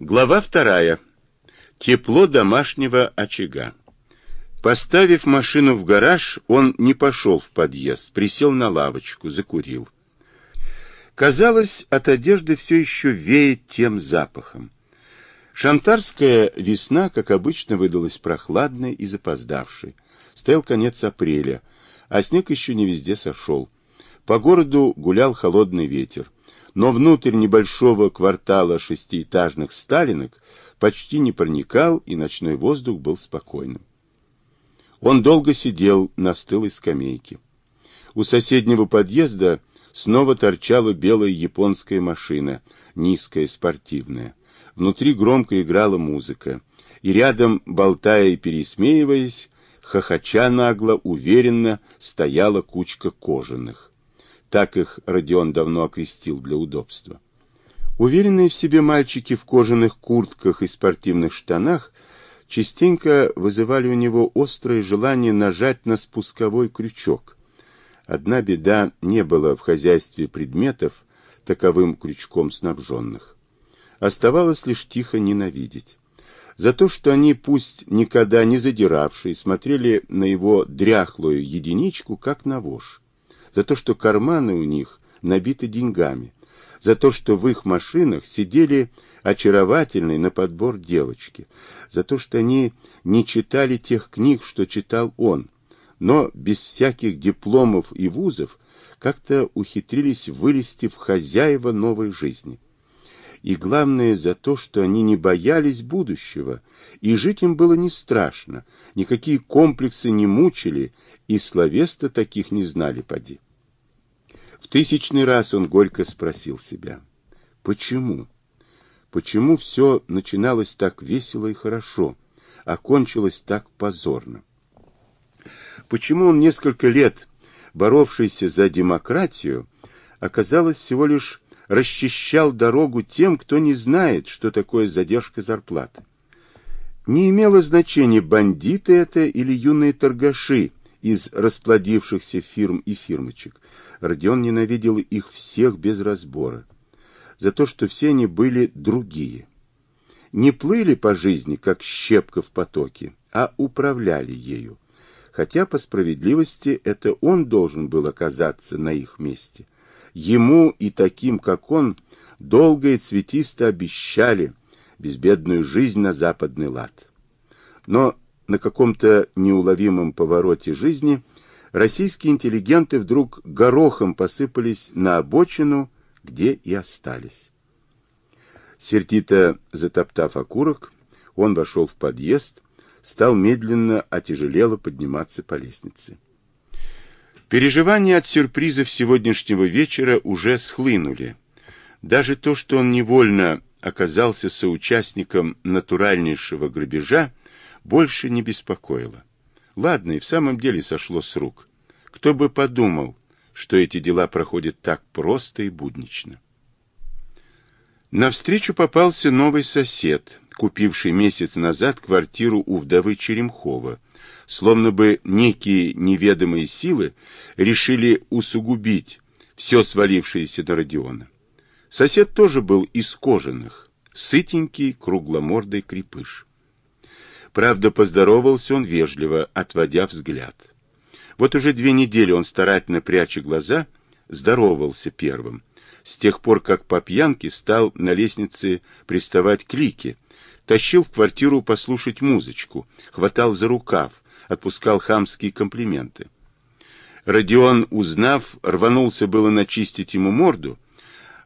Глава вторая. Тепло домашнего очага. Поставив машину в гараж, он не пошел в подъезд, присел на лавочку, закурил. Казалось, от одежды все еще веет тем запахом. Шантарская весна, как обычно, выдалась прохладной и запоздавшей. Стоял конец апреля, а снег еще не везде сошел. По городу гулял холодный ветер но внутрь небольшого квартала шестиэтажных сталинок почти не проникал, и ночной воздух был спокойным. Он долго сидел на стылой скамейке. У соседнего подъезда снова торчала белая японская машина, низкая, спортивная. Внутри громко играла музыка, и рядом, болтая и пересмеиваясь, хохоча нагло, уверенно стояла кучка кожаных. Так их Родион давно окрестил для удобства. Уверенные в себе мальчики в кожаных куртках и спортивных штанах частенько вызывали у него острое желание нажать на спусковой крючок. Одна беда не было в хозяйстве предметов, таковым крючком снабженных. Оставалось лишь тихо ненавидеть. За то, что они, пусть никогда не задиравшие, смотрели на его дряхлую единичку, как на вошь за то, что карманы у них набиты деньгами, за то, что в их машинах сидели очаровательные на подбор девочки, за то, что они не читали тех книг, что читал он, но без всяких дипломов и вузов как-то ухитрились вылезти в хозяева новой жизни. И главное за то, что они не боялись будущего, и жить им было не страшно, никакие комплексы не мучили, и словес-то таких не знали поди. В тысячный раз он горько спросил себя, почему? Почему все начиналось так весело и хорошо, а кончилось так позорно? Почему он несколько лет, боровшийся за демократию, оказалось всего лишь расчищал дорогу тем, кто не знает, что такое задержка зарплаты? Не имело значения, бандиты это или юные торгаши из расплодившихся фирм и фирмочек. Родион ненавидел их всех без разбора. За то, что все они были другие. Не плыли по жизни, как щепка в потоке, а управляли ею. Хотя, по справедливости, это он должен был оказаться на их месте. Ему и таким, как он, долго и цветисто обещали безбедную жизнь на западный лад. Но на каком-то неуловимом повороте жизни российские интеллигенты вдруг горохом посыпались на обочину, где и остались. Сердито затоптав окурок, он вошел в подъезд, стал медленно, отяжелело подниматься по лестнице. Переживания от сюрпризов сегодняшнего вечера уже схлынули. Даже то, что он невольно оказался соучастником натуральнейшего грабежа, больше не беспокоило. Ладно, и в самом деле сошло с рук. Кто бы подумал, что эти дела проходят так просто и буднично. Навстречу попался новый сосед, купивший месяц назад квартиру у вдовы Черемхова, словно бы некие неведомые силы решили усугубить все свалившееся на Родиона. Сосед тоже был из кожаных, сытенький, кругломордый крепыш. Правда, поздоровался он вежливо, отводя взгляд. Вот уже две недели он, старательно пряча глаза, здоровался первым. С тех пор, как по пьянке стал на лестнице приставать к Лике, тащил в квартиру послушать музычку, хватал за рукав, отпускал хамские комплименты. Родион, узнав, рванулся было начистить ему морду,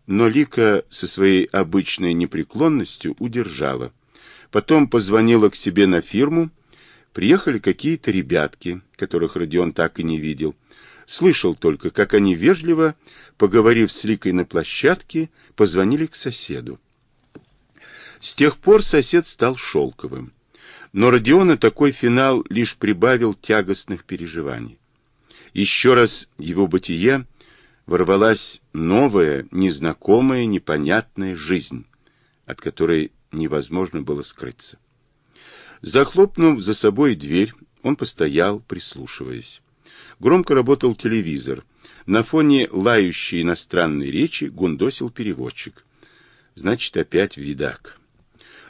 но Лика со своей обычной непреклонностью удержала. Потом позвонила к себе на фирму. Приехали какие-то ребятки, которых Родион так и не видел. Слышал только, как они вежливо, поговорив с Ликой на площадке, позвонили к соседу. С тех пор сосед стал шелковым. Но Родиона такой финал лишь прибавил тягостных переживаний. Еще раз его бытие ворвалась новая, незнакомая, непонятная жизнь, от которой невозможно было скрыться. Захлопнув за собой дверь, он постоял, прислушиваясь. Громко работал телевизор. На фоне лающей иностранной речи гундосил переводчик. Значит, опять видак.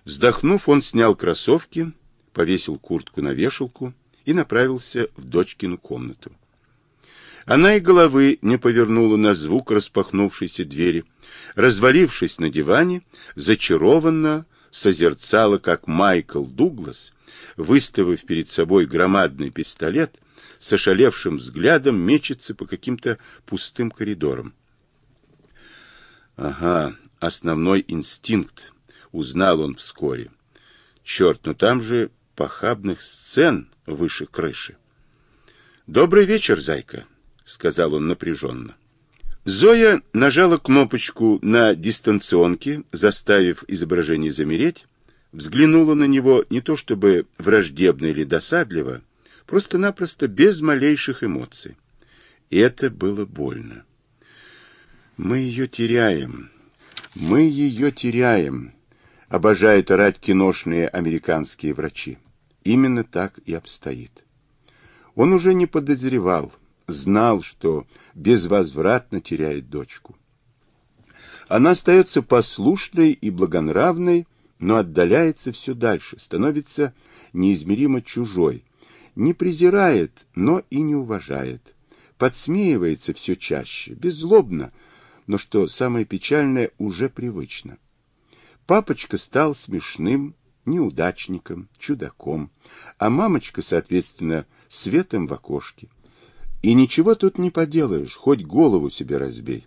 Вздохнув, он снял кроссовки, повесил куртку на вешалку и направился в дочкину комнату. Она и головы не повернула на звук распахнувшейся двери. Развалившись на диване, зачарованно созерцала, как Майкл Дуглас, выставив перед собой громадный пистолет, с ошалевшим взглядом мечется по каким-то пустым коридорам. Ага, основной инстинкт, узнал он вскоре. Черт, но там же похабных сцен выше крыши. «Добрый вечер, зайка», — сказал он напряженно. Зоя нажала кнопочку на дистанционке, заставив изображение замереть, взглянула на него не то чтобы враждебно или досадливо, просто-напросто без малейших эмоций. И это было больно. Мы ее теряем. Мы ее теряем, обожают орать киношные американские врачи. Именно так и обстоит. Он уже не подозревал, знал, что безвозвратно теряет дочку. Она остается послушной и благонравной, но отдаляется все дальше, становится неизмеримо чужой, не презирает, но и не уважает, подсмеивается все чаще, беззлобно, но, что самое печальное, уже привычно. Папочка стал смешным, неудачником, чудаком, а мамочка, соответственно, светом в окошке. И ничего тут не поделаешь, хоть голову себе разбей.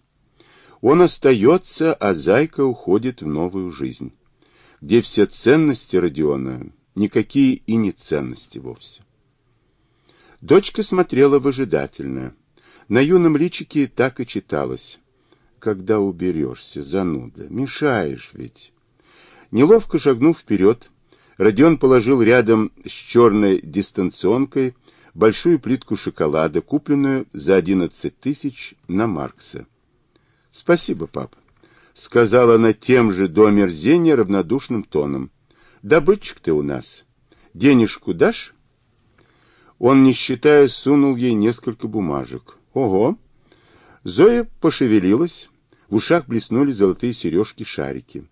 Он остается, а зайка уходит в новую жизнь, где все ценности Родиона никакие и не ценности вовсе. Дочка смотрела выжидательно. На юном личике так и читалось. Когда уберешься, зануда, мешаешь ведь. Неловко шагнув вперед, Родион положил рядом с черной дистанционкой большую плитку шоколада, купленную за 11 тысяч на Маркса. — Спасибо, пап, — сказала она тем же до омерзения равнодушным тоном. — Добытчик ты у нас. Денежку дашь? Он, не считая, сунул ей несколько бумажек. — Ого! Зоя пошевелилась, в ушах блеснули золотые сережки-шарики.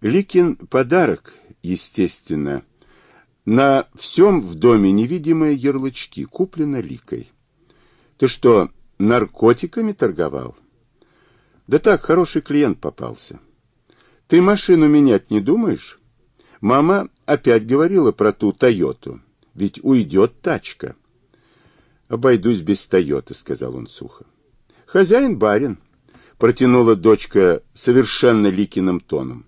Ликин подарок, естественно, — на всем в доме невидимые ярлычки, куплено Ликой. Ты что, наркотиками торговал? Да так, хороший клиент попался. Ты машину менять не думаешь? Мама опять говорила про ту Тойоту. Ведь уйдет тачка. Обойдусь без Тойоты, сказал он сухо. Хозяин барин, протянула дочка совершенно Ликиным тоном.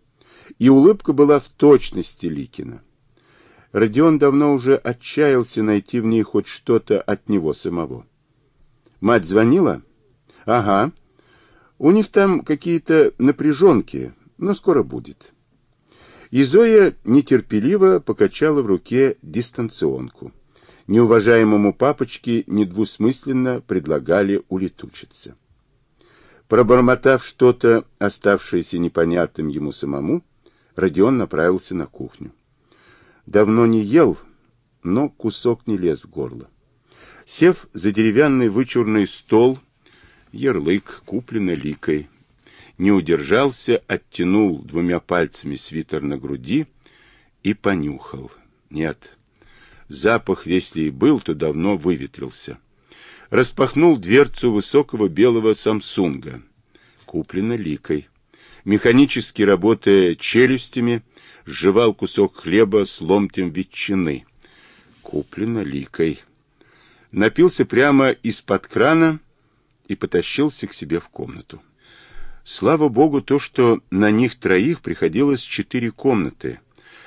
И улыбка была в точности Ликина. Родион давно уже отчаялся найти в ней хоть что-то от него самого. Мать звонила? Ага. У них там какие-то напряженки, но скоро будет. И Зоя нетерпеливо покачала в руке дистанционку. Неуважаемому папочке недвусмысленно предлагали улетучиться. Пробормотав что-то, оставшееся непонятным ему самому, Родион направился на кухню. Давно не ел, но кусок не лез в горло. Сев за деревянный вычурный стол, ярлык, купленный ликой, не удержался, оттянул двумя пальцами свитер на груди и понюхал. Нет, запах, если и был, то давно выветрился. Распахнул дверцу высокого белого Самсунга, куплено ликой. Механически работая челюстями, жевал кусок хлеба с ломтем ветчины. Куплено ликой. Напился прямо из-под крана и потащился к себе в комнату. Слава богу, то, что на них троих приходилось четыре комнаты.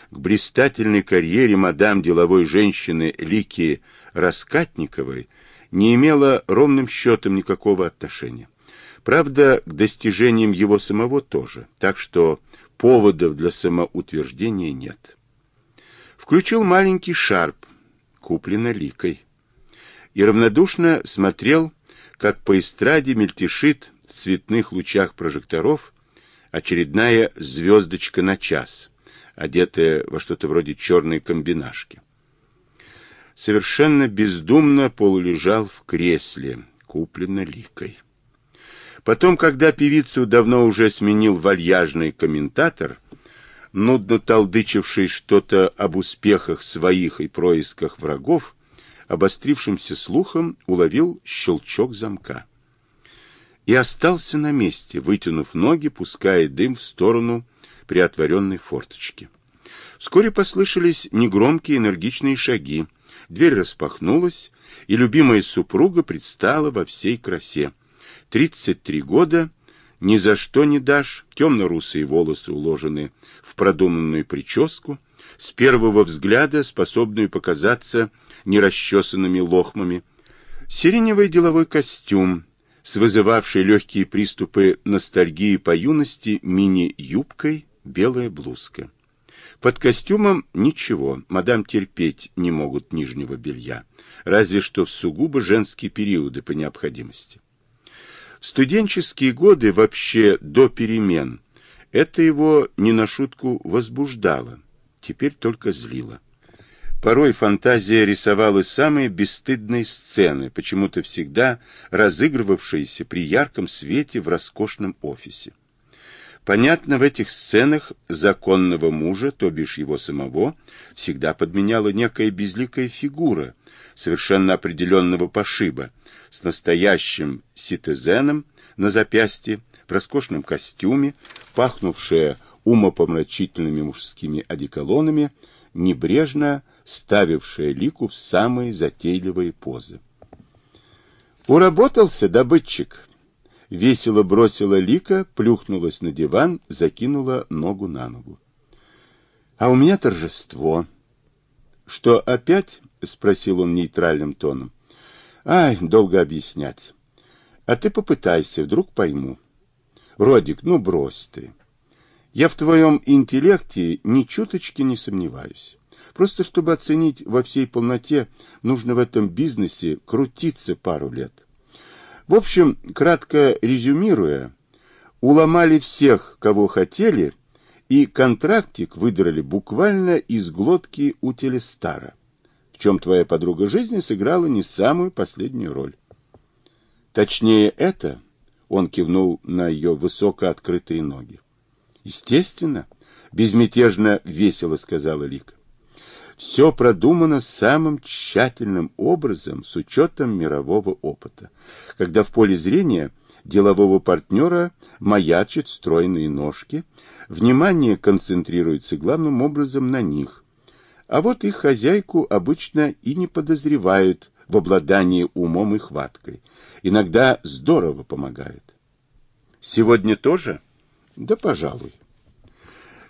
К блистательной карьере мадам деловой женщины Лики Раскатниковой не имело ровным счетом никакого отношения. Правда, к достижениям его самого тоже, так что поводов для самоутверждения нет. Включил маленький шарп, куплено ликой, и равнодушно смотрел, как по эстраде мельтешит в цветных лучах прожекторов очередная звездочка на час, одетая во что-то вроде черной комбинашки. Совершенно бездумно полулежал в кресле, куплено ликой. Потом, когда певицу давно уже сменил вальяжный комментатор, нудно толдычивший что-то об успехах своих и происках врагов, обострившимся слухом уловил щелчок замка. И остался на месте, вытянув ноги, пуская дым в сторону приотворенной форточки. Вскоре послышались негромкие энергичные шаги, дверь распахнулась, и любимая супруга предстала во всей красе. Тридцать три года — ни за что не дашь, темно-русые волосы уложены в продуманную прическу, с первого взгляда способную показаться нерасчесанными лохмами, сиреневый деловой костюм с вызывавшей легкие приступы ностальгии по юности мини-юбкой, белая блузка. Под костюмом ничего, мадам терпеть не могут нижнего белья, разве что в сугубо женские периоды по необходимости студенческие годы вообще до перемен это его не на шутку возбуждало, теперь только злило. Порой фантазия рисовала самые бесстыдные сцены, почему-то всегда разыгрывавшиеся при ярком свете в роскошном офисе. Понятно, в этих сценах законного мужа, то бишь его самого, всегда подменяла некая безликая фигура, совершенно определенного пошиба, с настоящим ситезеном на запястье, в роскошном костюме, пахнувшая умопомрачительными мужскими одеколонами, небрежно ставившая лику в самые затейливые позы. «Уработался, добытчик!» Весело бросила лика, плюхнулась на диван, закинула ногу на ногу. «А у меня торжество!» «Что, опять?» — спросил он нейтральным тоном. Ай, долго объяснять. А ты попытайся, вдруг пойму. Родик, ну брось ты. Я в твоем интеллекте ни чуточки не сомневаюсь. Просто чтобы оценить во всей полноте, нужно в этом бизнесе крутиться пару лет. В общем, кратко резюмируя, уломали всех, кого хотели, и контрактик выдрали буквально из глотки у телестара чем твоя подруга жизни сыграла не самую последнюю роль. Точнее, это, он кивнул на ее высоко открытые ноги. Естественно, безмятежно весело сказала Лика. Все продумано самым тщательным образом с учетом мирового опыта, когда в поле зрения делового партнера маячат стройные ножки, внимание концентрируется главным образом на них, а вот их хозяйку обычно и не подозревают в обладании умом и хваткой. Иногда здорово помогает. Сегодня тоже? Да, пожалуй.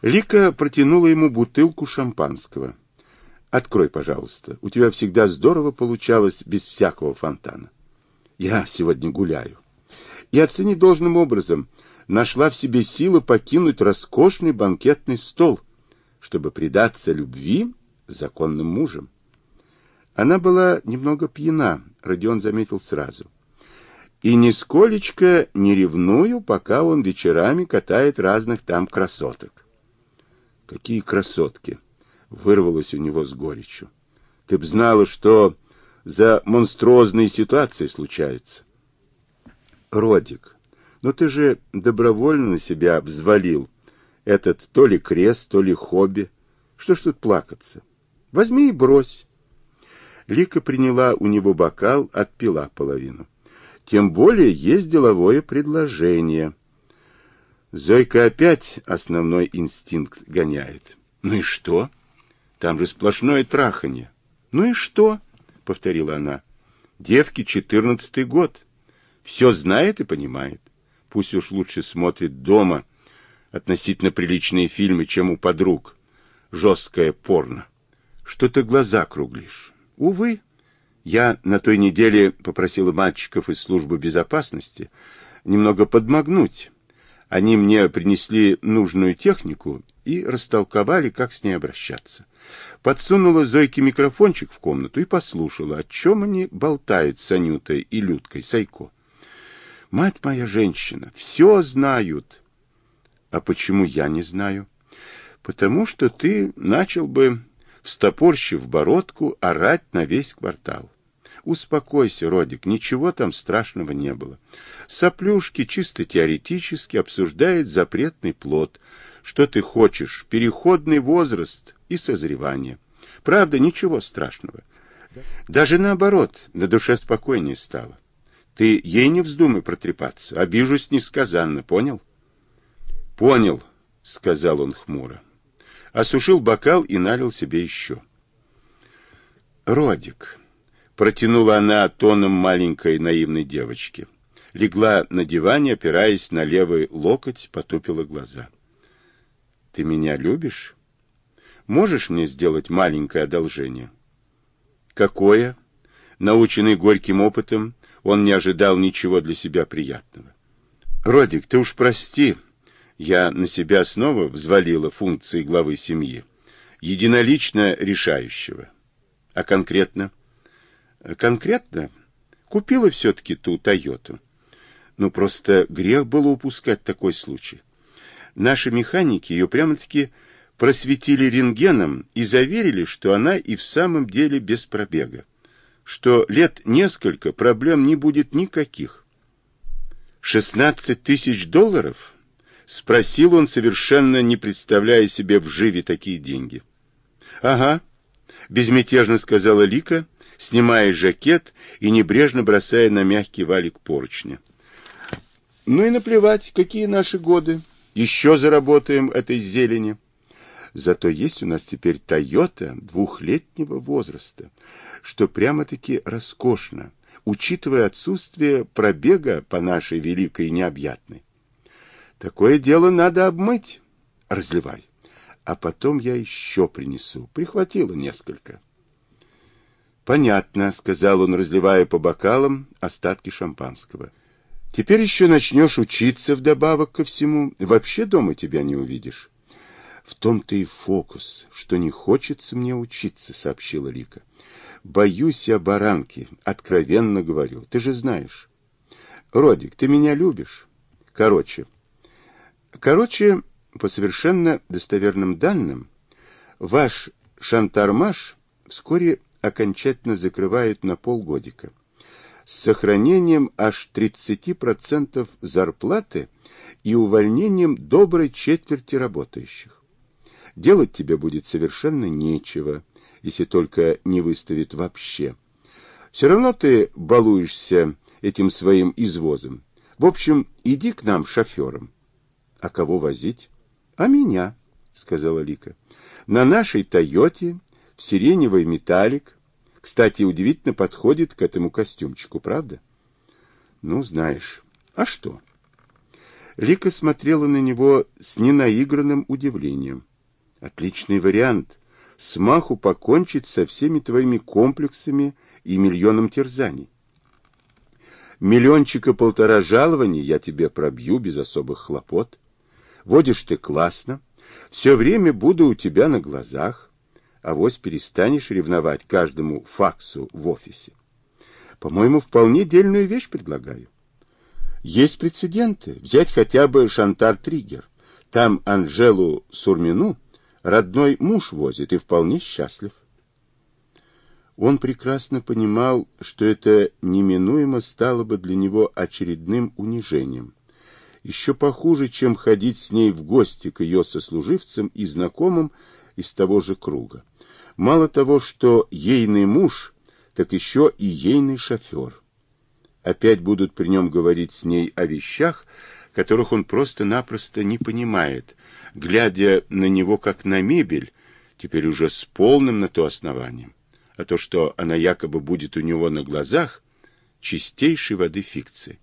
Лика протянула ему бутылку шампанского. Открой, пожалуйста. У тебя всегда здорово получалось без всякого фонтана. Я сегодня гуляю. И оцени должным образом. Нашла в себе силы покинуть роскошный банкетный стол, чтобы предаться любви законным мужем. Она была немного пьяна, Родион заметил сразу. И нисколечко не ревную, пока он вечерами катает разных там красоток. Какие красотки! Вырвалось у него с горечью. Ты б знала, что за монструозные ситуации случаются. Родик, но ты же добровольно на себя взвалил этот то ли крест, то ли хобби. Что ж тут плакаться? Возьми и брось. Лика приняла у него бокал, отпила половину. Тем более есть деловое предложение. Зойка опять основной инстинкт гоняет. Ну и что? Там же сплошное траханье. Ну и что? Повторила она. Девке четырнадцатый год. Все знает и понимает. Пусть уж лучше смотрит дома относительно приличные фильмы, чем у подруг. Жесткое порно. Что ты глаза круглишь? Увы, я на той неделе попросила мальчиков из службы безопасности немного подмогнуть. Они мне принесли нужную технику и растолковали, как с ней обращаться. Подсунула Зойке микрофончик в комнату и послушала, о чем они болтают с Анютой и Людкой Сайко. Мать моя женщина, все знают. А почему я не знаю? Потому что ты начал бы встопорщив бородку, орать на весь квартал. Успокойся, Родик, ничего там страшного не было. Соплюшки чисто теоретически обсуждает запретный плод. Что ты хочешь? Переходный возраст и созревание. Правда, ничего страшного. Даже наоборот, на душе спокойнее стало. Ты ей не вздумай протрепаться, обижусь несказанно, понял? Понял, сказал он хмуро. Осушил бокал и налил себе еще. Родик, протянула она тоном маленькой наивной девочки. Легла на диване, опираясь на левый локоть, потупила глаза. Ты меня любишь? Можешь мне сделать маленькое одолжение? Какое? Наученный горьким опытом, он не ожидал ничего для себя приятного. Родик, ты уж прости, я на себя снова взвалила функции главы семьи, единолично решающего. А конкретно? Конкретно купила все-таки ту Тойоту. Ну, просто грех было упускать такой случай. Наши механики ее прямо-таки просветили рентгеном и заверили, что она и в самом деле без пробега, что лет несколько проблем не будет никаких. «Шестнадцать тысяч долларов?» — спросил он, совершенно не представляя себе в живе такие деньги. «Ага», — безмятежно сказала Лика, снимая жакет и небрежно бросая на мягкий валик поручня. «Ну и наплевать, какие наши годы. Еще заработаем этой зелени». Зато есть у нас теперь Тойота двухлетнего возраста, что прямо-таки роскошно, учитывая отсутствие пробега по нашей великой необъятной. Такое дело надо обмыть. Разливай. А потом я еще принесу. Прихватила несколько. Понятно, сказал он, разливая по бокалам остатки шампанского. Теперь еще начнешь учиться вдобавок ко всему. Вообще дома тебя не увидишь. В том-то и фокус, что не хочется мне учиться, сообщила Лика. Боюсь я баранки, откровенно говорю. Ты же знаешь. Родик, ты меня любишь? Короче. Короче, по совершенно достоверным данным, ваш шантармаш вскоре окончательно закрывают на полгодика с сохранением аж 30% зарплаты и увольнением доброй четверти работающих. Делать тебе будет совершенно нечего, если только не выставит вообще. Все равно ты балуешься этим своим извозом. В общем, иди к нам шофером. А кого возить? А меня, сказала Лика. На нашей Тойоте в сиреневый металлик. Кстати, удивительно подходит к этому костюмчику, правда? Ну, знаешь. А что? Лика смотрела на него с ненаигранным удивлением. Отличный вариант. Смаху покончить со всеми твоими комплексами и миллионом терзаний. Миллиончика полтора жалований я тебе пробью без особых хлопот. Водишь ты классно, все время буду у тебя на глазах, а вось перестанешь ревновать каждому факсу в офисе. По-моему, вполне дельную вещь предлагаю. Есть прецеденты. Взять хотя бы Шантар Триггер. Там Анжелу Сурмину родной муж возит и вполне счастлив. Он прекрасно понимал, что это неминуемо стало бы для него очередным унижением. Еще похуже, чем ходить с ней в гости к ее сослуживцам и знакомым из того же круга. Мало того, что ейный муж, так еще и ейный шофер. Опять будут при нем говорить с ней о вещах, которых он просто-напросто не понимает, глядя на него как на мебель, теперь уже с полным на то основанием. А то, что она якобы будет у него на глазах, чистейшей воды фикции.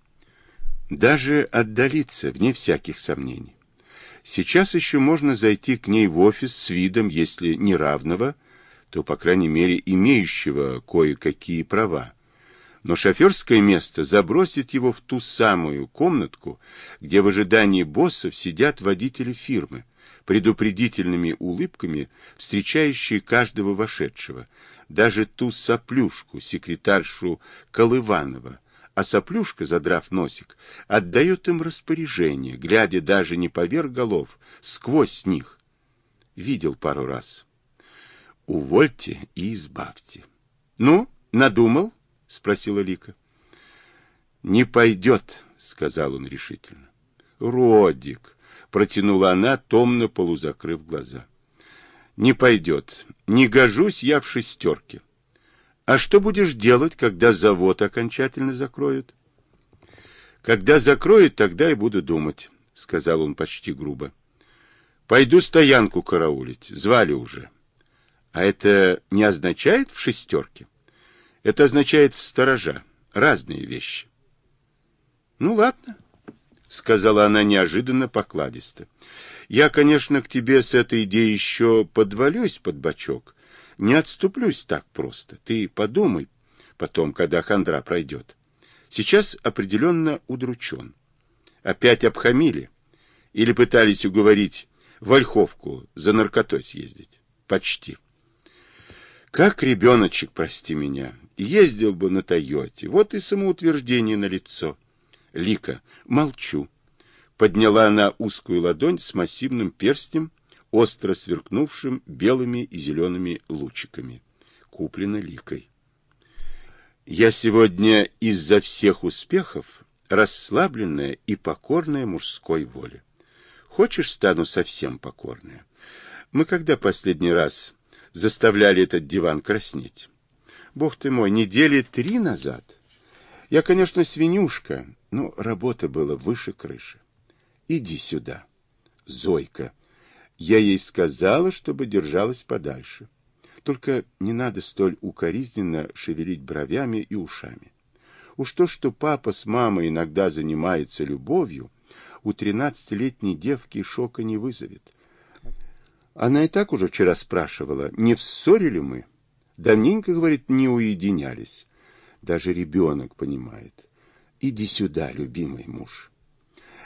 Даже отдалиться, вне всяких сомнений. Сейчас еще можно зайти к ней в офис с видом, если не равного, то, по крайней мере, имеющего кое-какие права, но шоферское место забросит его в ту самую комнатку, где в ожидании боссов сидят водители фирмы, предупредительными улыбками встречающие каждого вошедшего, даже ту соплюшку, секретаршу Колыванова, а соплюшка, задрав носик, отдает им распоряжение, глядя даже не поверх голов, сквозь них. Видел пару раз. Увольте и избавьте. Ну, надумал? — спросила Лика. — Не пойдет, — сказал он решительно. — Родик, протянула она, томно полузакрыв глаза. Не пойдет. Не гожусь я в шестерке. А что будешь делать, когда завод окончательно закроют? Когда закроют, тогда и буду думать, сказал он почти грубо. Пойду стоянку караулить. Звали уже. А это не означает в шестерке? Это означает в сторожа. Разные вещи. Ну, ладно, сказала она неожиданно покладисто. Я, конечно, к тебе с этой идеей еще подвалюсь под бочок. Не отступлюсь так просто. Ты подумай потом, когда хандра пройдет. Сейчас определенно удручен. Опять обхамили. Или пытались уговорить в Ольховку за наркотой съездить. Почти. Как ребеночек, прости меня, ездил бы на Тойоте. Вот и самоутверждение на лицо. Лика, молчу. Подняла она узкую ладонь с массивным перстнем, остро сверкнувшим белыми и зелеными лучиками. Куплена Ликой. Я сегодня из-за всех успехов расслабленная и покорная мужской воле. Хочешь, стану совсем покорная? Мы когда последний раз заставляли этот диван краснеть? Бог ты мой, недели три назад. Я, конечно, свинюшка, но работа была выше крыши. Иди сюда. Зойка. Я ей сказала, чтобы держалась подальше. Только не надо столь укоризненно шевелить бровями и ушами. Уж то, что папа с мамой иногда занимается любовью, у тринадцатилетней девки шока не вызовет. Она и так уже вчера спрашивала, не ссорили мы? Давненько, говорит, не уединялись. Даже ребенок понимает. Иди сюда, любимый муж.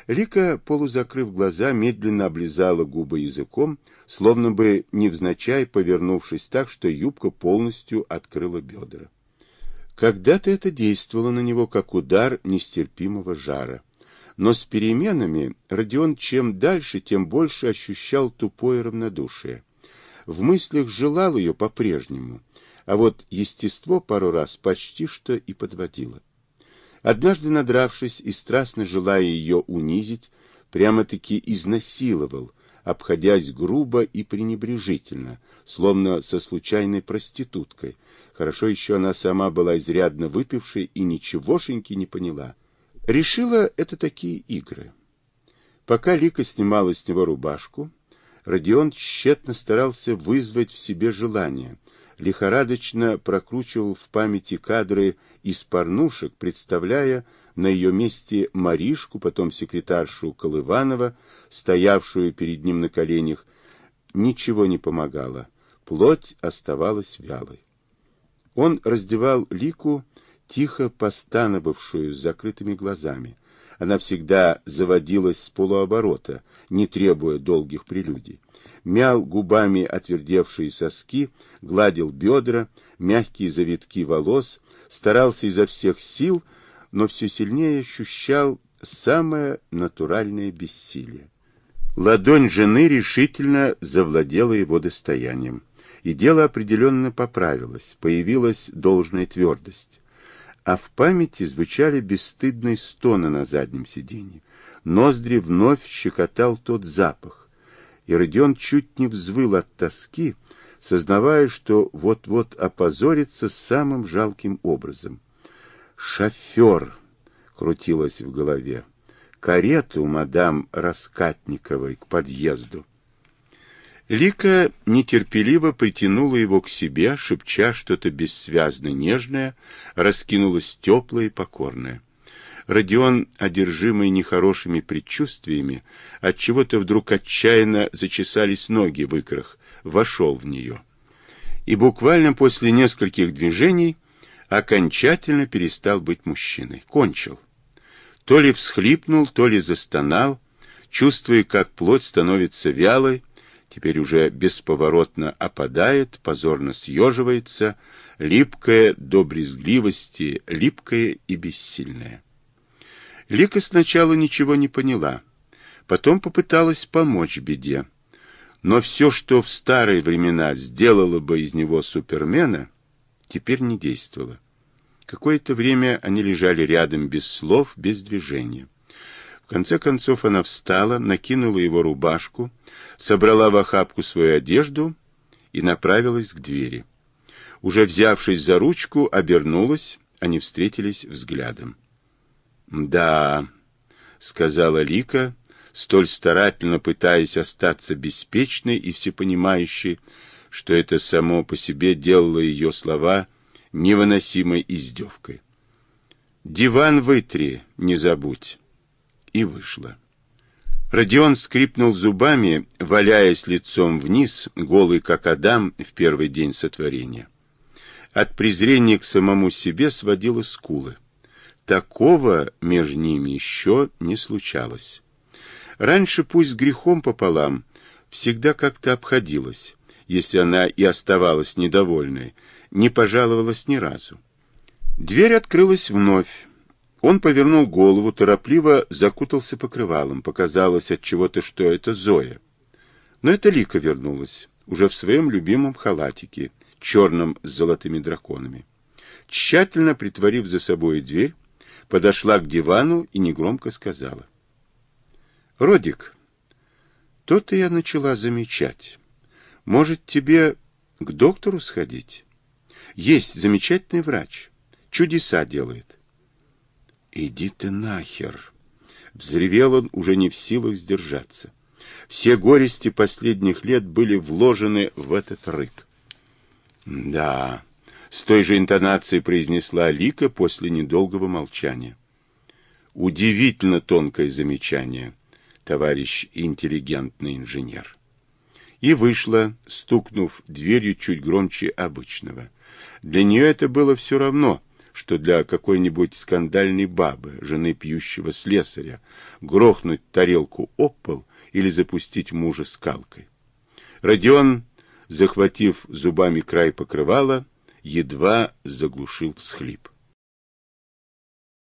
Лика, полузакрыв глаза, медленно облизала губы языком, словно бы невзначай повернувшись так, что юбка полностью открыла бедра. Когда-то это действовало на него, как удар нестерпимого жара. Но с переменами Родион чем дальше, тем больше ощущал тупое равнодушие. В мыслях желал ее по-прежнему, а вот естество пару раз почти что и подводило. Однажды, надравшись и страстно желая ее унизить, прямо-таки изнасиловал, обходясь грубо и пренебрежительно, словно со случайной проституткой. Хорошо еще она сама была изрядно выпившей и ничегошеньки не поняла. Решила это такие игры. Пока Лика снимала с него рубашку, Родион тщетно старался вызвать в себе желание, лихорадочно прокручивал в памяти кадры из порнушек, представляя на ее месте Маришку, потом секретаршу Колыванова, стоявшую перед ним на коленях. Ничего не помогало, плоть оставалась вялой. Он раздевал Лику, тихо постановавшую с закрытыми глазами. Она всегда заводилась с полуоборота, не требуя долгих прелюдий мял губами отвердевшие соски, гладил бедра, мягкие завитки волос, старался изо всех сил, но все сильнее ощущал самое натуральное бессилие. Ладонь жены решительно завладела его достоянием, и дело определенно поправилось, появилась должная твердость. А в памяти звучали бесстыдные стоны на заднем сиденье. Ноздри вновь щекотал тот запах, и Родион чуть не взвыл от тоски, сознавая, что вот-вот опозорится самым жалким образом. «Шофер!» — крутилось в голове. «Карету мадам Раскатниковой к подъезду». Лика нетерпеливо притянула его к себе, шепча что-то бессвязно нежное, раскинулась теплое и покорное. Родион, одержимый нехорошими предчувствиями, от чего то вдруг отчаянно зачесались ноги в икрах, вошел в нее. И буквально после нескольких движений окончательно перестал быть мужчиной. Кончил. То ли всхлипнул, то ли застонал, чувствуя, как плоть становится вялой, теперь уже бесповоротно опадает, позорно съеживается, липкая до брезгливости, липкая и бессильная. Лика сначала ничего не поняла, потом попыталась помочь беде. Но все, что в старые времена сделало бы из него супермена, теперь не действовало. Какое-то время они лежали рядом без слов, без движения. В конце концов она встала, накинула его рубашку, собрала в охапку свою одежду и направилась к двери. Уже взявшись за ручку, обернулась, они встретились взглядом. «Да», — сказала Лика, столь старательно пытаясь остаться беспечной и всепонимающей, что это само по себе делало ее слова невыносимой издевкой. «Диван вытри, не забудь!» И вышла. Родион скрипнул зубами, валяясь лицом вниз, голый как Адам в первый день сотворения. От презрения к самому себе сводило скулы. Такого между ними еще не случалось. Раньше, пусть грехом пополам, всегда как-то обходилась, если она и оставалась недовольной, не пожаловалась ни разу. Дверь открылась вновь. Он повернул голову, торопливо закутался покрывалом. Показалось от чего-то, что это Зоя. Но это Лика вернулась, уже в своем любимом халатике, черном с золотыми драконами. Тщательно притворив за собой дверь, подошла к дивану и негромко сказала. «Родик, то-то я начала замечать. Может, тебе к доктору сходить? Есть замечательный врач. Чудеса делает». «Иди ты нахер!» Взревел он, уже не в силах сдержаться. Все горести последних лет были вложены в этот рык. «Да», — с той же интонацией произнесла Лика после недолгого молчания. «Удивительно тонкое замечание, товарищ интеллигентный инженер». И вышла, стукнув дверью чуть громче обычного. Для нее это было все равно, что для какой-нибудь скандальной бабы, жены пьющего слесаря, грохнуть тарелку об пол или запустить мужа скалкой. Родион захватив зубами край покрывала, едва заглушил всхлип.